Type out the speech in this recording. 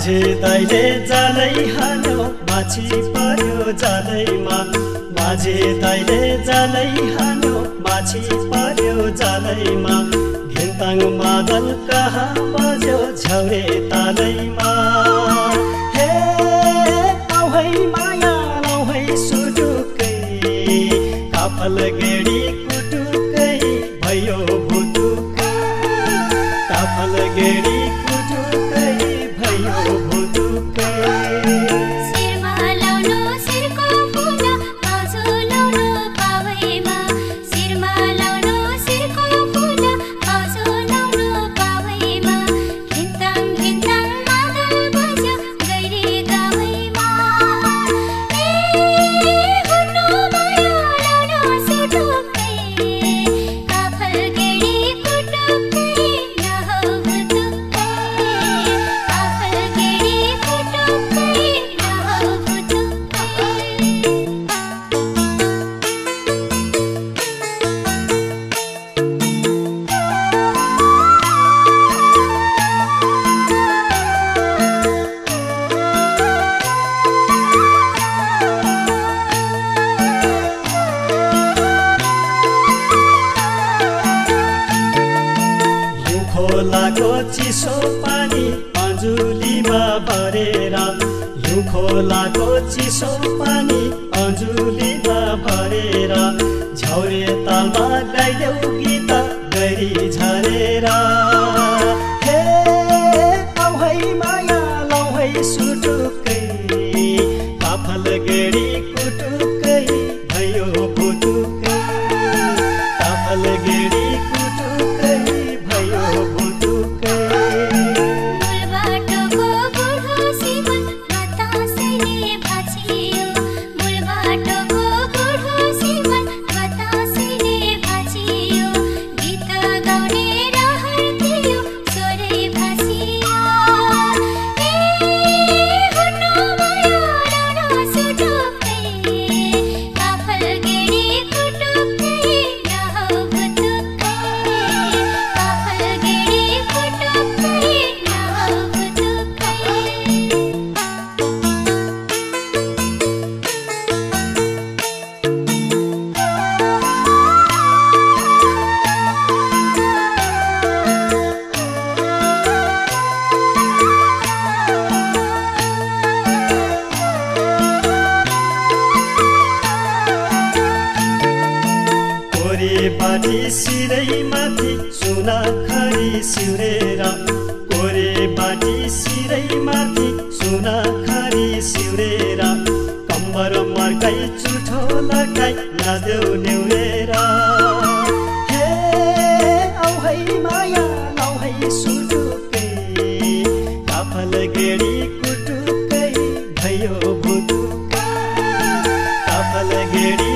दैले जालै हाल्यो माछी पर्यो जालैमा माझे दैले जालै हाल्यो माछी पर्यो जालैमा घिन्ताङ मादल कहाँ बज्यो झ्याउरे तालैमा हे आउ है माया लाउ है सुटुकै काफल गेडी कुटुकै भयो भुटुकै काफल गेडी खोलाको चिसो पानी अञ्जुलीमा भरेर हिउँ खोलाको चिसो पानी अञ्जुलीमा भरेर झ्याउरे तालमा गाइदेऊ गीत गरी झरेर। हे आउ है माया लाउ है सुटुकै काफल गेडी कुटुकै भयो भुटुकै बाटी सिरै माथि सुना खरी सिउरेर। कोरे बाटी सिरै माथि सुना खरी सिउरेर। कम्बर मर्काइ चुठो लगाइ नादेउ नेउरेर। हे है माया लाउ है सुटुकै। काफल गेडी कुटुकै भयो भुटुकै काफल गेडी